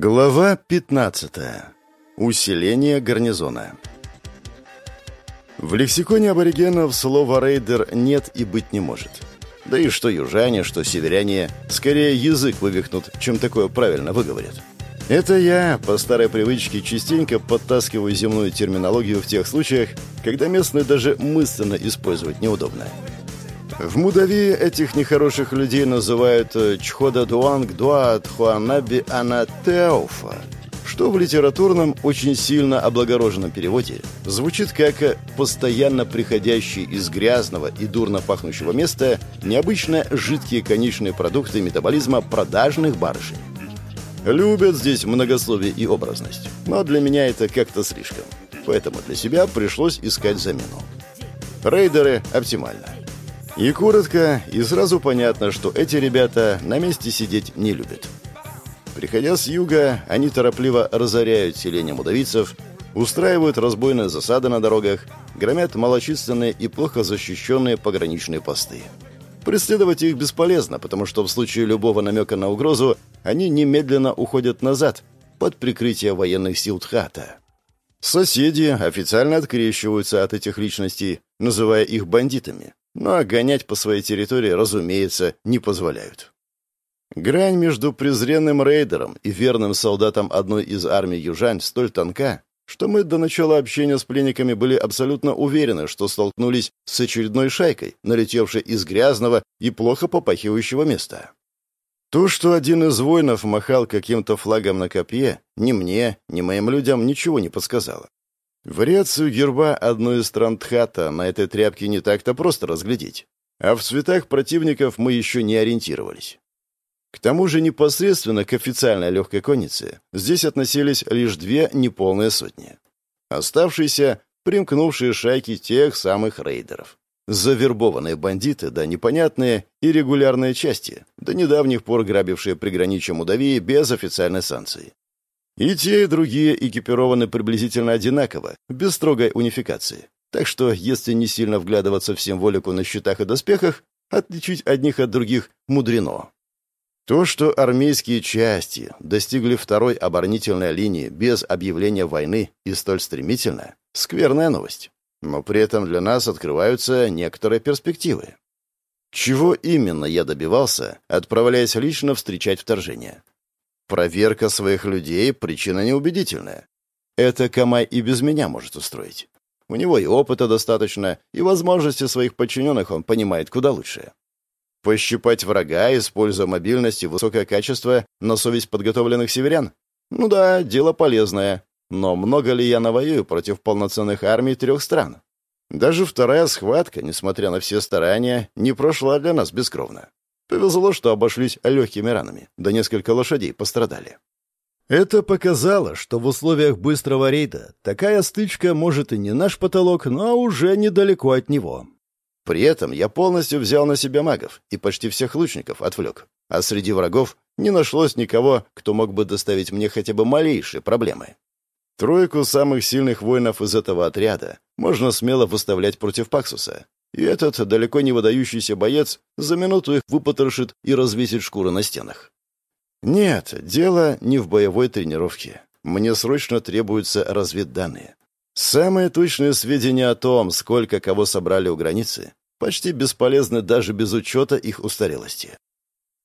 Глава 15. Усиление гарнизона. В лексиконе аборигенов слова «рейдер» нет и быть не может. Да и что южане, что северяне, скорее язык вывихнут, чем такое правильно выговорят. Это я, по старой привычке, частенько подтаскиваю земную терминологию в тех случаях, когда местную даже мысленно использовать неудобно. В Мудавии этих нехороших людей называют э, Чхода Дуанг Дуат Хуанаби Анатеуфа, что в литературном очень сильно облагороженном переводе звучит как э, «постоянно приходящий из грязного и дурно пахнущего места необычно жидкие конечные продукты метаболизма продажных барышей». Любят здесь многословие и образность, но для меня это как-то слишком. Поэтому для себя пришлось искать замену. Рейдеры оптимально. И коротко, и сразу понятно, что эти ребята на месте сидеть не любят. Приходя с юга, они торопливо разоряют селение мудавицев, устраивают разбойные засады на дорогах, громят малочисленные и плохо защищенные пограничные посты. Преследовать их бесполезно, потому что в случае любого намека на угрозу они немедленно уходят назад, под прикрытие военных сил Тхата. Соседи официально открещиваются от этих личностей, называя их бандитами, но гонять по своей территории, разумеется, не позволяют. Грань между презренным рейдером и верным солдатом одной из армий южань столь тонка, что мы до начала общения с пленниками были абсолютно уверены, что столкнулись с очередной шайкой, налетевшей из грязного и плохо попахивающего места. То, что один из воинов махал каким-то флагом на копье, ни мне, ни моим людям ничего не подсказало. Вариацию герба одной из стран Тхата на этой тряпке не так-то просто разглядеть. А в цветах противников мы еще не ориентировались. К тому же непосредственно к официальной легкой коннице здесь относились лишь две неполные сотни. Оставшиеся — примкнувшие шайки тех самых рейдеров. Завербованные бандиты, да непонятные и регулярные части, до недавних пор грабившие приграничье Мудавии без официальной санкции. И те, и другие экипированы приблизительно одинаково, без строгой унификации. Так что, если не сильно вглядываться в символику на щитах и доспехах, отличить одних от других мудрено. То, что армейские части достигли второй оборонительной линии без объявления войны и столь стремительно, скверная новость. Но при этом для нас открываются некоторые перспективы. Чего именно я добивался, отправляясь лично встречать вторжение? Проверка своих людей — причина неубедительная. Это Камай и без меня может устроить. У него и опыта достаточно, и возможности своих подчиненных он понимает куда лучше. Пощипать врага, используя мобильность и высокое качество на совесть подготовленных северян? Ну да, дело полезное. Но много ли я навоюю против полноценных армий трех стран? Даже вторая схватка, несмотря на все старания, не прошла для нас бескровно. Повезло, что обошлись легкими ранами, да несколько лошадей пострадали. Это показало, что в условиях быстрого рейда такая стычка может и не наш потолок, но уже недалеко от него. При этом я полностью взял на себя магов и почти всех лучников отвлек. А среди врагов не нашлось никого, кто мог бы доставить мне хотя бы малейшие проблемы. Тройку самых сильных воинов из этого отряда можно смело выставлять против Паксуса, и этот далеко не выдающийся боец за минуту их выпотрошит и развесит шкуры на стенах. Нет, дело не в боевой тренировке. Мне срочно требуются разведданные. Самые точные сведения о том, сколько кого собрали у границы, почти бесполезны даже без учета их устарелости.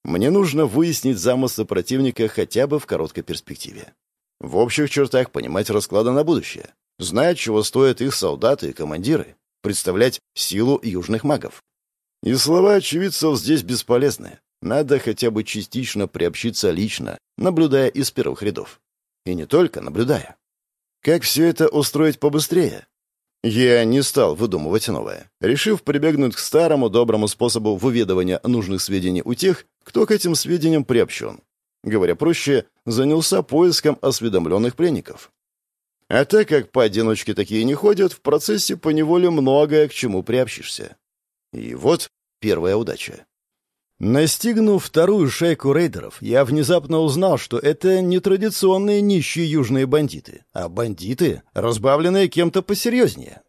Мне нужно выяснить замыслы противника хотя бы в короткой перспективе. В общих чертах понимать расклады на будущее, знать, чего стоят их солдаты и командиры, представлять силу южных магов. И слова очевидцев здесь бесполезны. Надо хотя бы частично приобщиться лично, наблюдая из первых рядов. И не только наблюдая. Как все это устроить побыстрее? Я не стал выдумывать новое, решив прибегнуть к старому доброму способу выведывания нужных сведений у тех, кто к этим сведениям приобщен. Говоря проще, занялся поиском осведомленных пленников. А так как поодиночке такие не ходят, в процессе поневоле многое к чему приобщишься. И вот первая удача. Настигнув вторую шайку рейдеров, я внезапно узнал, что это не традиционные нищие южные бандиты, а бандиты, разбавленные кем-то посерьезнее.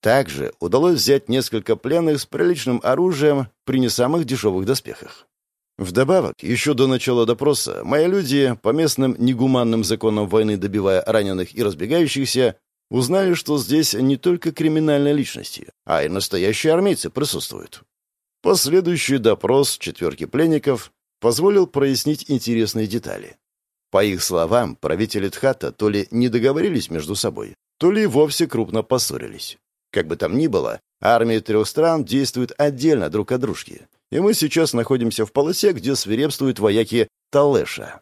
Также удалось взять несколько пленных с приличным оружием при не самых дешевых доспехах. Вдобавок, еще до начала допроса, мои люди, по местным негуманным законам войны добивая раненых и разбегающихся, узнали, что здесь не только криминальные личности, а и настоящие армейцы присутствуют. Последующий допрос четверки пленников позволил прояснить интересные детали. По их словам, правители Тхата то ли не договорились между собой, то ли вовсе крупно поссорились. Как бы там ни было, армии трех стран действуют отдельно друг от дружки, и мы сейчас находимся в полосе, где свирепствуют вояки Талеша.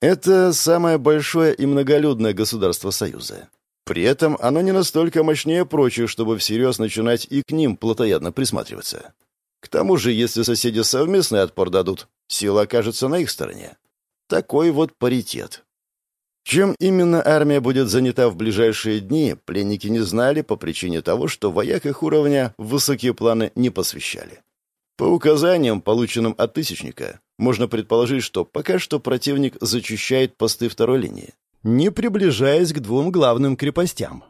Это самое большое и многолюдное государство Союза. При этом оно не настолько мощнее прочих, чтобы всерьез начинать и к ним плотоядно присматриваться. К тому же, если соседи совместный отпор дадут, сила окажется на их стороне. Такой вот паритет. Чем именно армия будет занята в ближайшие дни, пленники не знали по причине того, что вояк их уровня в высокие планы не посвящали. По указаниям, полученным от Тысячника, можно предположить, что пока что противник зачищает посты второй линии, не приближаясь к двум главным крепостям.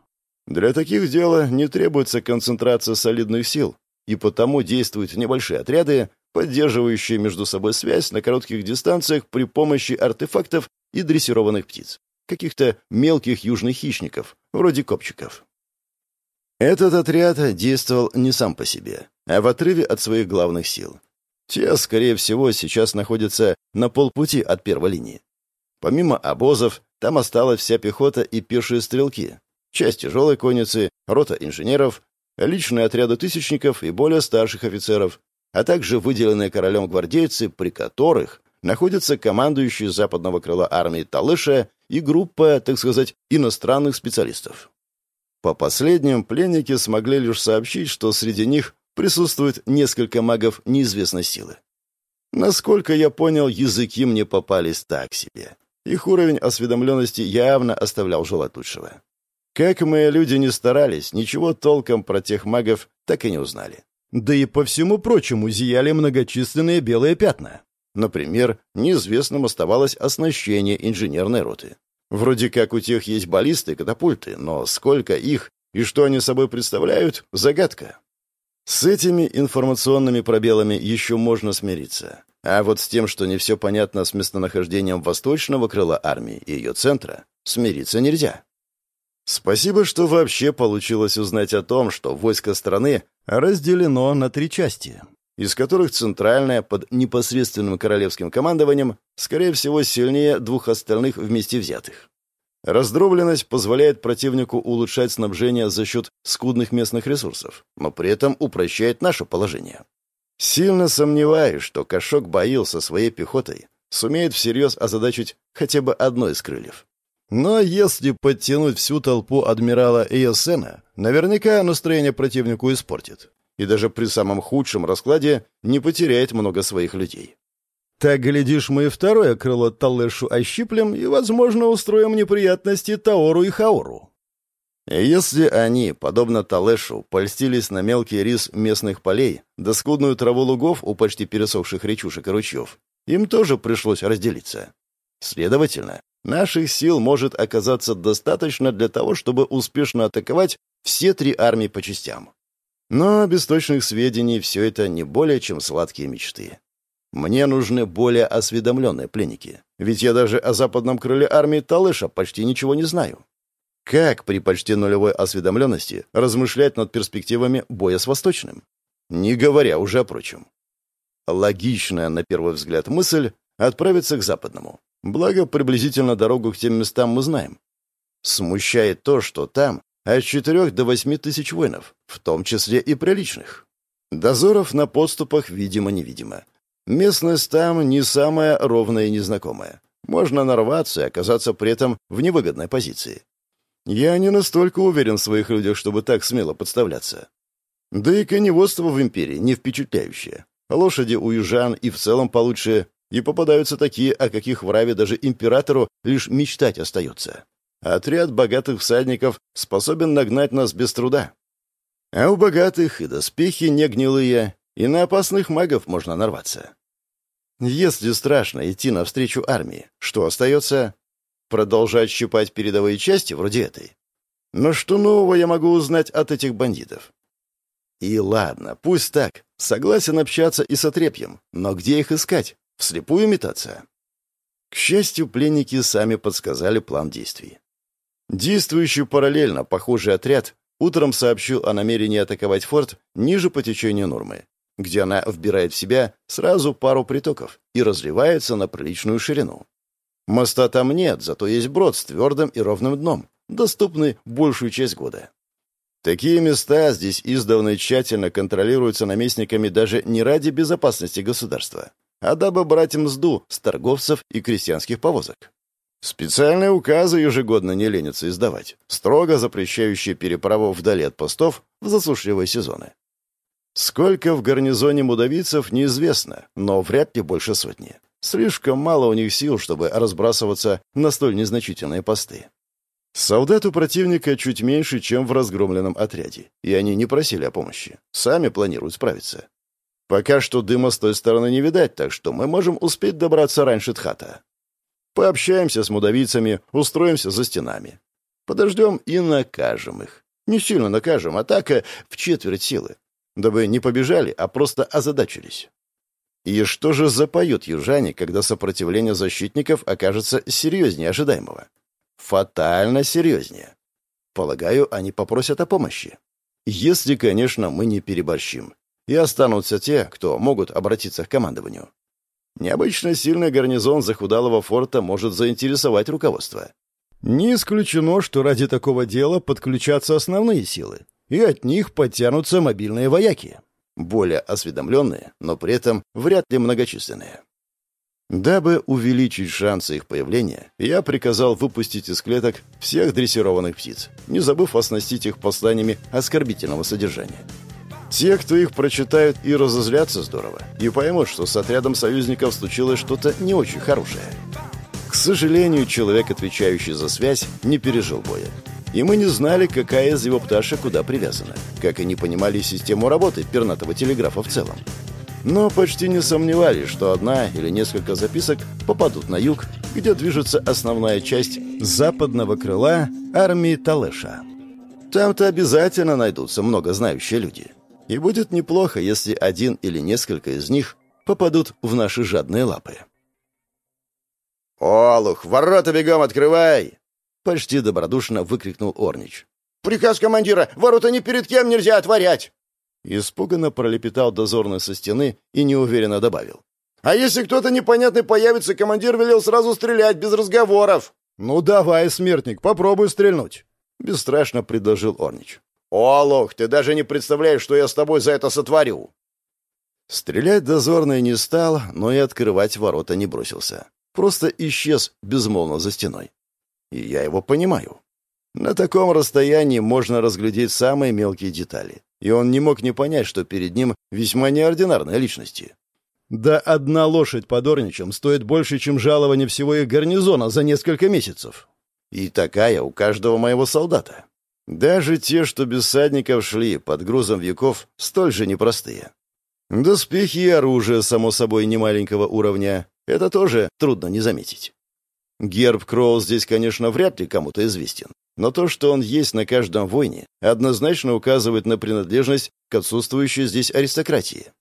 Для таких дел не требуется концентрация солидных сил, и потому действуют небольшие отряды, поддерживающие между собой связь на коротких дистанциях при помощи артефактов и дрессированных птиц, каких-то мелких южных хищников, вроде копчиков. Этот отряд действовал не сам по себе, а в отрыве от своих главных сил. Те, скорее всего, сейчас находятся на полпути от первой линии. Помимо обозов, там осталась вся пехота и пешие стрелки, часть тяжелой конницы, рота инженеров, личные отряды тысячников и более старших офицеров, а также выделенные королем гвардейцы, при которых находится командующий западного крыла армии Талыша и группа, так сказать, иностранных специалистов. По последним, пленники смогли лишь сообщить, что среди них присутствует несколько магов неизвестной силы. Насколько я понял, языки мне попались так себе. Их уровень осведомленности явно оставлял желать лучшего. Как мои люди не старались, ничего толком про тех магов так и не узнали. Да и по всему прочему зияли многочисленные белые пятна. Например, неизвестным оставалось оснащение инженерной роты. Вроде как у тех есть баллисты катапульты, но сколько их и что они собой представляют — загадка. С этими информационными пробелами еще можно смириться. А вот с тем, что не все понятно с местонахождением восточного крыла армии и ее центра, смириться нельзя. Спасибо, что вообще получилось узнать о том, что войско страны разделено на три части из которых центральная под непосредственным королевским командованием, скорее всего, сильнее двух остальных вместе взятых. Раздробленность позволяет противнику улучшать снабжение за счет скудных местных ресурсов, но при этом упрощает наше положение. Сильно сомневаюсь, что Кашок Баил со своей пехотой сумеет всерьез озадачить хотя бы одно из крыльев. Но если подтянуть всю толпу адмирала Эйосена, наверняка настроение противнику испортит и даже при самом худшем раскладе не потеряет много своих людей. Так, глядишь, мы и второе крыло Талэшу ощиплем и, возможно, устроим неприятности Таору и Хаору. Если они, подобно Талэшу, польстились на мелкий рис местных полей, да скудную траву лугов у почти пересохших речушек и ручьев, им тоже пришлось разделиться. Следовательно, наших сил может оказаться достаточно для того, чтобы успешно атаковать все три армии по частям. Но без точных сведений все это не более чем сладкие мечты. Мне нужны более осведомленные пленники, ведь я даже о западном крыле армии Талыша почти ничего не знаю. Как при почти нулевой осведомленности размышлять над перспективами боя с Восточным? Не говоря уже о прочем. Логичная, на первый взгляд, мысль — отправиться к Западному. Благо, приблизительно дорогу к тем местам мы знаем. Смущает то, что там от четырех до восьми тысяч воинов, в том числе и приличных. Дозоров на подступах видимо-невидимо. Местность там не самая ровная и незнакомая. Можно нарваться и оказаться при этом в невыгодной позиции. Я не настолько уверен в своих людях, чтобы так смело подставляться. Да и коневодство в империи не впечатляющее. Лошади у южан и в целом получше, и попадаются такие, о каких в Раве даже императору лишь мечтать остается. Отряд богатых всадников способен нагнать нас без труда. А у богатых и доспехи не гнилые, и на опасных магов можно нарваться. Если страшно идти навстречу армии, что остается? Продолжать щипать передовые части вроде этой. Но что нового я могу узнать от этих бандитов? И ладно, пусть так. Согласен общаться и с отрепьем. Но где их искать? Вслепую имитация. К счастью, пленники сами подсказали план действий. Действующий параллельно похожий отряд утром сообщил о намерении атаковать форт ниже по течению Нормы, где она вбирает в себя сразу пару притоков и разливается на приличную ширину. Моста там нет, зато есть брод с твердым и ровным дном, доступный большую часть года. Такие места здесь издавна и тщательно контролируются наместниками даже не ради безопасности государства, а дабы брать мзду с торговцев и крестьянских повозок. Специальные указы ежегодно не ленятся издавать, строго запрещающие переправу вдали от постов в засушливые сезоны. Сколько в гарнизоне мудавицев, неизвестно, но вряд ли больше сотни. Слишком мало у них сил, чтобы разбрасываться на столь незначительные посты. Солдат у противника чуть меньше, чем в разгромленном отряде, и они не просили о помощи. Сами планируют справиться. Пока что дыма с той стороны не видать, так что мы можем успеть добраться раньше Тхата. Пообщаемся с мудавицами, устроимся за стенами. Подождем и накажем их. Не сильно накажем, а так э, в четверть силы. Дабы не побежали, а просто озадачились. И что же запоют южане, когда сопротивление защитников окажется серьезнее ожидаемого? Фатально серьезнее. Полагаю, они попросят о помощи. Если, конечно, мы не переборщим. И останутся те, кто могут обратиться к командованию. Необычно сильный гарнизон захудалого форта может заинтересовать руководство. Не исключено, что ради такого дела подключатся основные силы, и от них подтянутся мобильные вояки. Более осведомленные, но при этом вряд ли многочисленные. Дабы увеличить шансы их появления, я приказал выпустить из клеток всех дрессированных птиц, не забыв оснастить их посланиями оскорбительного содержания. Те, кто их прочитают и разозлятся здорово, и поймут, что с отрядом союзников случилось что-то не очень хорошее. К сожалению, человек, отвечающий за связь, не пережил боя. И мы не знали, какая из его пташек куда привязана, как и не понимали систему работы пернатого телеграфа в целом. Но почти не сомневались, что одна или несколько записок попадут на юг, где движется основная часть западного крыла армии Талеша. Там-то обязательно найдутся много знающие люди. И будет неплохо, если один или несколько из них попадут в наши жадные лапы. «Олух, ворота бегом открывай!» Почти добродушно выкрикнул Орнич. «Приказ командира! Ворота ни перед кем нельзя отворять!» Испуганно пролепетал дозорный со стены и неуверенно добавил. «А если кто-то непонятный появится, командир велел сразу стрелять, без разговоров!» «Ну давай, смертник, попробуй стрельнуть!» Бесстрашно предложил Орнич. «О, лох, ты даже не представляешь, что я с тобой за это сотворю!» Стрелять дозорный не стал, но и открывать ворота не бросился. Просто исчез безмолвно за стеной. И я его понимаю. На таком расстоянии можно разглядеть самые мелкие детали. И он не мог не понять, что перед ним весьма неординарные личности. Да одна лошадь под Орничем стоит больше, чем жалование всего их гарнизона за несколько месяцев. И такая у каждого моего солдата. Даже те, что без всадников шли под грузом веков, столь же непростые. Доспехи и оружие, само собой, немаленького уровня. Это тоже трудно не заметить. Герб Кроу здесь, конечно, вряд ли кому-то известен. Но то, что он есть на каждом войне, однозначно указывает на принадлежность к отсутствующей здесь аристократии.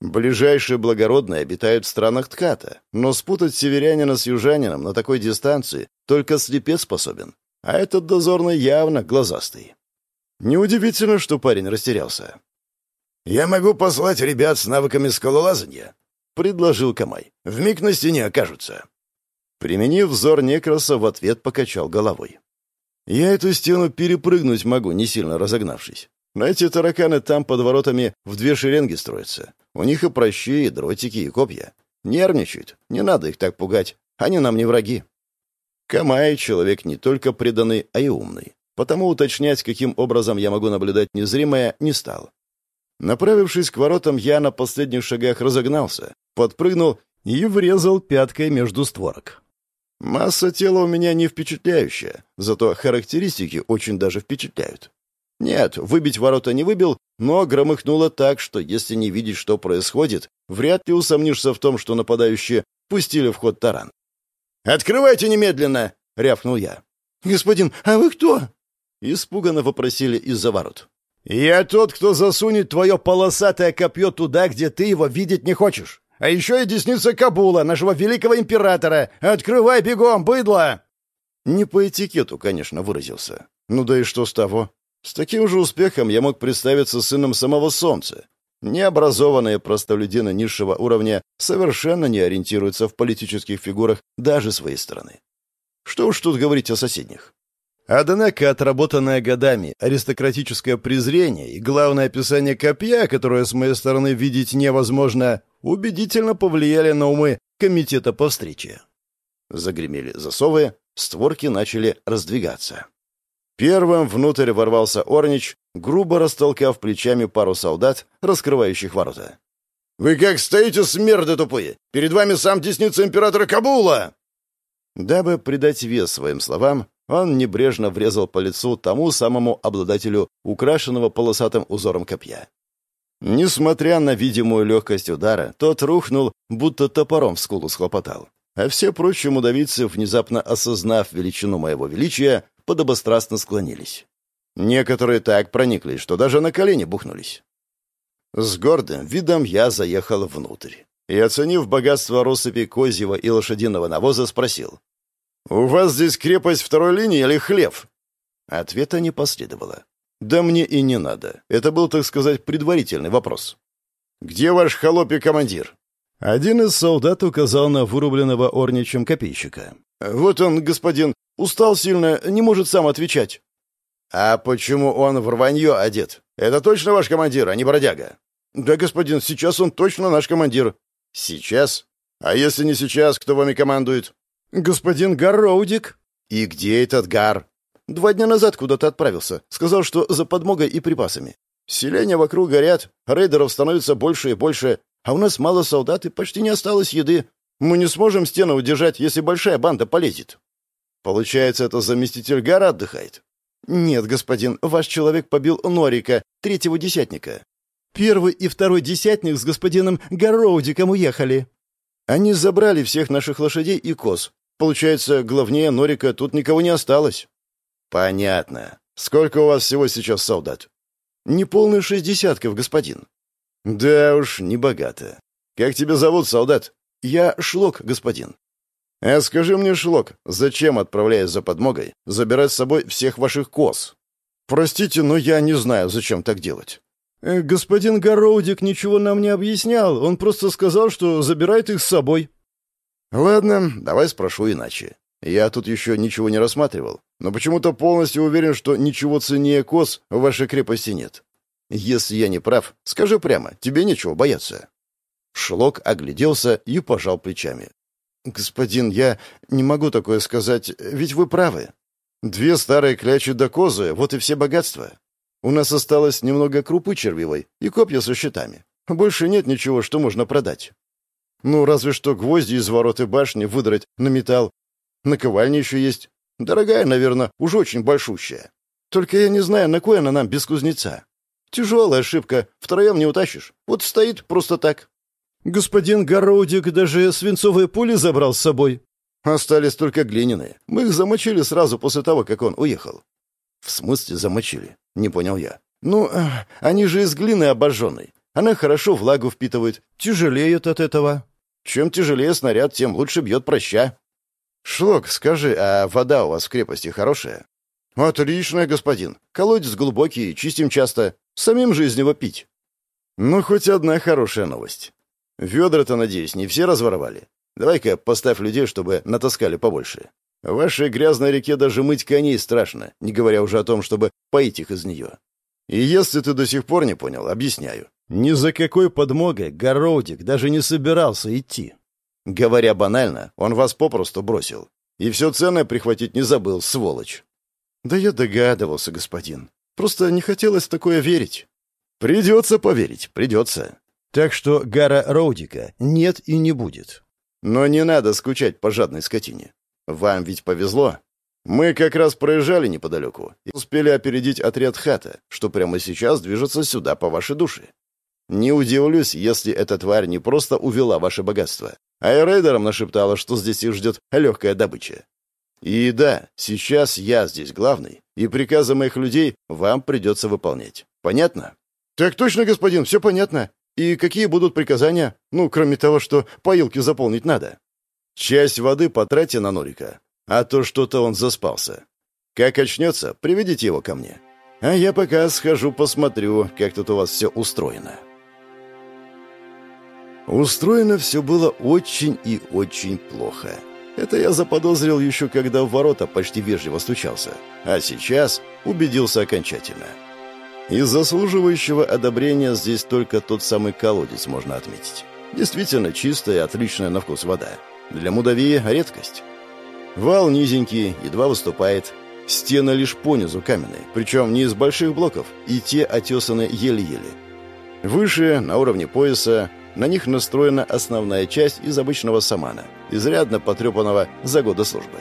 Ближайшие благородные обитают в странах Тката, но спутать северянина с южанином на такой дистанции только слепец способен, а этот дозорный явно глазастый. Неудивительно, что парень растерялся. «Я могу послать ребят с навыками скалолазания», — предложил Камай. «Вмиг на стене окажутся». Применив взор Некроса, в ответ покачал головой. «Я эту стену перепрыгнуть могу, не сильно разогнавшись. Но эти тараканы там под воротами в две шеренги строятся. У них и прощи, и дротики, и копья. Нервничают. Не надо их так пугать. Они нам не враги. Камай — человек не только преданный, а и умный. Потому уточнять, каким образом я могу наблюдать незримое, не стал. Направившись к воротам, я на последних шагах разогнался, подпрыгнул и врезал пяткой между створок. Масса тела у меня не впечатляющая, зато характеристики очень даже впечатляют. Нет, выбить ворота не выбил, но громыхнуло так, что если не видеть, что происходит, вряд ли усомнишься в том, что нападающие пустили в ход таран. «Открывайте немедленно!» — рявкнул я. «Господин, а вы кто?» — испуганно вопросили из-за ворот. «Я тот, кто засунет твое полосатое копье туда, где ты его видеть не хочешь. А еще и десница Кабула, нашего великого императора! Открывай бегом, быдло!» Не по этикету, конечно, выразился. Ну да и что с того? С таким же успехом я мог представиться сыном самого Солнца. Необразованные простолюдины низшего уровня совершенно не ориентируются в политических фигурах даже своей страны. Что уж тут говорить о соседних. Однако отработанное годами аристократическое презрение и главное описание копья, которое с моей стороны видеть невозможно, убедительно повлияли на умы комитета по встрече. Загремели засовы, створки начали раздвигаться. Первым внутрь ворвался Орнич, грубо растолкав плечами пару солдат, раскрывающих ворота. «Вы как стоите, смерды тупые! Перед вами сам десница императора Кабула!» Дабы придать вес своим словам, он небрежно врезал по лицу тому самому обладателю украшенного полосатым узором копья. Несмотря на видимую легкость удара, тот рухнул, будто топором в скулу схлопотал. А все прочие мудавицы, внезапно осознав величину моего величия, подобострастно склонились. Некоторые так прониклись, что даже на колени бухнулись. С гордым видом я заехал внутрь и, оценив богатство россыпи козьего и лошадиного навоза, спросил. «У вас здесь крепость второй линии или хлев?» Ответа не последовало. «Да мне и не надо. Это был, так сказать, предварительный вопрос». «Где ваш холоп и командир?» Один из солдат указал на вырубленного орничем копейщика. «Вот он, господин, устал сильно, не может сам отвечать». «А почему он в рванье одет? Это точно ваш командир, а не бродяга?» «Да, господин, сейчас он точно наш командир». «Сейчас? А если не сейчас, кто вами командует?» «Господин Гарроудик». «И где этот Гар?» «Два дня назад куда-то отправился. Сказал, что за подмогой и припасами. Селения вокруг горят, рейдеров становится больше и больше, а у нас мало солдат и почти не осталось еды. Мы не сможем стену удержать, если большая банда полезет». «Получается, это заместитель Гара отдыхает?» «Нет, господин, ваш человек побил Норика, третьего десятника. Первый и второй десятник с господином Гарроудиком уехали. Они забрали всех наших лошадей и коз. Получается, главнее Норика тут никого не осталось». «Понятно. Сколько у вас всего сейчас солдат?» «Неполные шесть десятков, господин». «Да уж, не богато. Как тебя зовут, солдат?» «Я Шлок, господин». «А скажи мне, Шлок, зачем, отправляясь за подмогой, забирать с собой всех ваших коз?» «Простите, но я не знаю, зачем так делать». Э, «Господин Гороудик ничего нам не объяснял. Он просто сказал, что забирает их с собой». «Ладно, давай спрошу иначе. Я тут еще ничего не рассматривал, но почему-то полностью уверен, что ничего ценнее коз в вашей крепости нет. Если я не прав, скажи прямо, тебе нечего бояться». Шлок огляделся и пожал плечами. «Господин, я не могу такое сказать, ведь вы правы. Две старые клячи до козы, вот и все богатства. У нас осталось немного крупы червивой и копья со щитами. Больше нет ничего, что можно продать. Ну, разве что гвозди из ворот и башни выдрать на металл. Наковальня еще есть. Дорогая, наверное, уж очень большущая. Только я не знаю, на кой она нам без кузнеца. Тяжелая ошибка, втроем не утащишь. Вот стоит просто так. Господин Городик даже свинцовые пули забрал с собой. Остались только глиняные. Мы их замочили сразу после того, как он уехал. В смысле замочили? Не понял я. Ну, они же из глины обожженной. Она хорошо влагу впитывает, тяжелеют от этого. Чем тяжелее снаряд, тем лучше бьет проща. Шлок, скажи, а вода у вас в крепости хорошая? Отличная, господин. Колодец глубокий, чистим часто. Самим же из него пить. Ну, хоть одна хорошая новость. Ведра-то, надеюсь, не все разворовали. Давай-ка поставь людей, чтобы натаскали побольше. В вашей грязной реке даже мыть коней страшно, не говоря уже о том, чтобы поить их из нее. И если ты до сих пор не понял, объясняю. Ни за какой подмогой Городик даже не собирался идти. Говоря банально, он вас попросту бросил. И все ценное прихватить не забыл, сволочь. Да я догадывался, господин. Просто не хотелось такое верить. Придется поверить, придется. Так что Гара Роудика нет и не будет. Но не надо скучать по жадной скотине. Вам ведь повезло. Мы как раз проезжали неподалеку и успели опередить отряд хата, что прямо сейчас движется сюда по вашей душе. Не удивлюсь, если эта тварь не просто увела ваше богатство, а и рейдерам нашептала, что здесь их ждет легкая добыча. И да, сейчас я здесь главный, и приказы моих людей вам придется выполнять. Понятно? Так точно, господин, все понятно. И какие будут приказания? Ну, кроме того, что поилки заполнить надо. Часть воды потратьте на Норика, а то что-то он заспался. Как очнется, приведите его ко мне. А я пока схожу посмотрю, как тут у вас все устроено. Устроено все было очень и очень плохо. Это я заподозрил еще, когда в ворота почти вежливо стучался. А сейчас убедился окончательно. Из заслуживающего одобрения здесь только тот самый колодец можно отметить. Действительно чистая отличная на вкус вода. Для мудавии редкость. Вал низенький, едва выступает. Стены лишь понизу каменные, причем не из больших блоков, и те отесаны еле-еле. Выше, на уровне пояса, на них настроена основная часть из обычного самана, изрядно потрепанного за годы службы.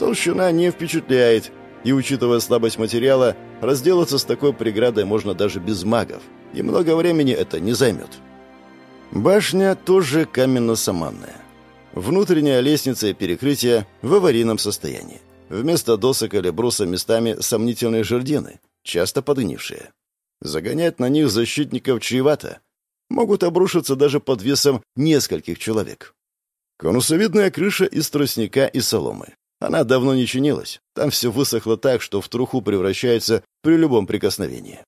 Толщина не впечатляет, и, учитывая слабость материала, разделаться с такой преградой можно даже без магов, и много времени это не займет. Башня тоже каменно-саманная. Внутренняя лестница и перекрытие в аварийном состоянии. Вместо досок или бруса местами сомнительные жердины, часто подгнившие. Загонять на них защитников чревато, могут обрушиться даже под весом нескольких человек. Конусовидная крыша из тростника и соломы. Она давно не чинилась. Там все высохло так, что в труху превращается при любом прикосновении.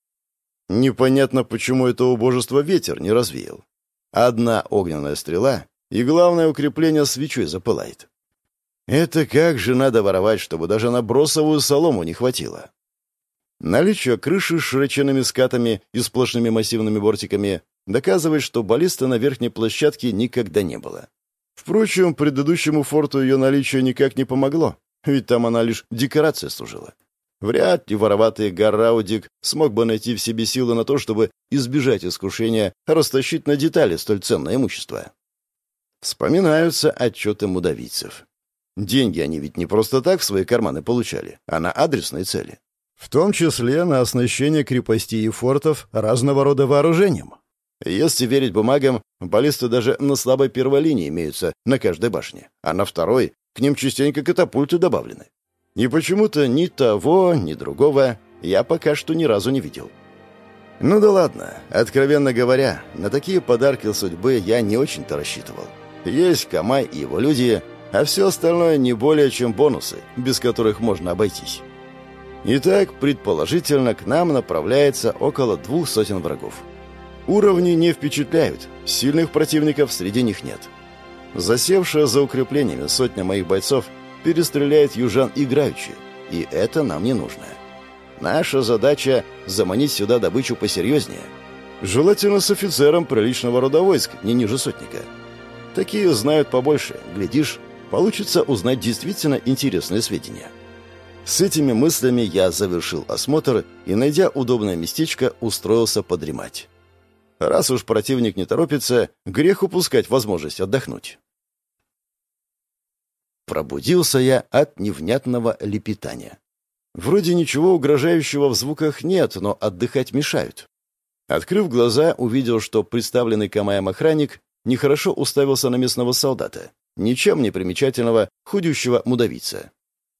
Непонятно, почему это убожество ветер не развеял. Одна огненная стрела, и главное укрепление свечой запылает. Это как же надо воровать, чтобы даже на бросовую солому не хватило? Наличие крыши с широченными скатами и сплошными массивными бортиками доказывает, что баллиста на верхней площадке никогда не было. Впрочем, предыдущему форту ее наличие никак не помогло, ведь там она лишь декорация служила. Вряд ли вороватый Гарраудик смог бы найти в себе силы на то, чтобы избежать искушения растащить на детали столь ценное имущество. Вспоминаются отчеты мудавийцев. Деньги они ведь не просто так в свои карманы получали, а на адресной цели. В том числе на оснащение крепостей и фортов разного рода вооружением. Если верить бумагам, баллисты даже на слабой первой линии имеются на каждой башне, а на второй к ним частенько катапульты добавлены. И почему-то ни того, ни другого я пока что ни разу не видел. Ну да ладно, откровенно говоря, на такие подарки судьбы я не очень-то рассчитывал. Есть Камай и его люди, а все остальное не более чем бонусы, без которых можно обойтись. Итак, предположительно, к нам направляется около двух сотен врагов. Уровни не впечатляют, сильных противников среди них нет. Засевшая за укреплениями сотня моих бойцов перестреляет южан играючи, и это нам не нужно. Наша задача — заманить сюда добычу посерьезнее. Желательно с офицером приличного рода войск, не ниже сотника. Такие знают побольше, глядишь, получится узнать действительно интересные сведения. С этими мыслями я завершил осмотр и, найдя удобное местечко, устроился подремать. Раз уж противник не торопится, грех упускать возможность отдохнуть. Пробудился я от невнятного лепетания. Вроде ничего угрожающего в звуках нет, но отдыхать мешают. Открыв глаза, увидел, что представленный Камаем охранник нехорошо уставился на местного солдата, ничем не примечательного, худющего мудавица.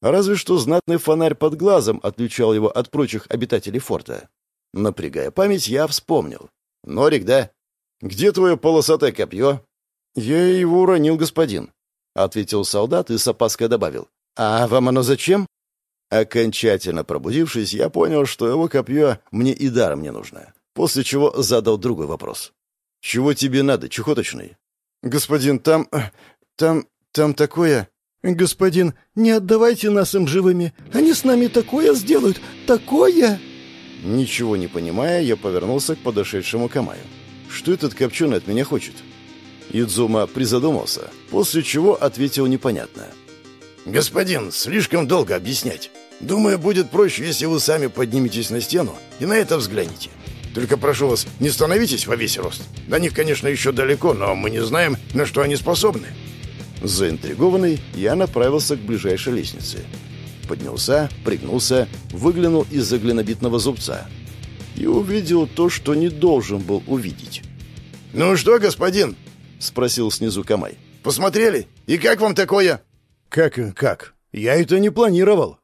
Разве что знатный фонарь под глазом отличал его от прочих обитателей форта. Напрягая память, я вспомнил. «Норик, да? Где твое полосатое копье?» «Я его уронил, господин», — ответил солдат и с опаской добавил. «А вам оно зачем?» Окончательно пробудившись, я понял, что его копье мне и даром не нужно, после чего задал другой вопрос. «Чего тебе надо, чехоточный?» «Господин, там... там... там такое...» «Господин, не отдавайте нас им живыми. Они с нами такое сделают, такое!» Ничего не понимая, я повернулся к подошедшему Камаю. «Что этот копченый от меня хочет?» Идзума призадумался, после чего ответил непонятно. «Господин, слишком долго объяснять. Думаю, будет проще, если вы сами подниметесь на стену и на это взглянете. Только прошу вас, не становитесь во весь рост. До них, конечно, еще далеко, но мы не знаем, на что они способны». Заинтригованный, я направился к ближайшей лестнице поднялся, пригнулся, выглянул из-за глинобитного зубца и увидел то, что не должен был увидеть. «Ну что, господин?» — спросил снизу Камай. «Посмотрели? И как вам такое?» «Как, как? Я это не планировал.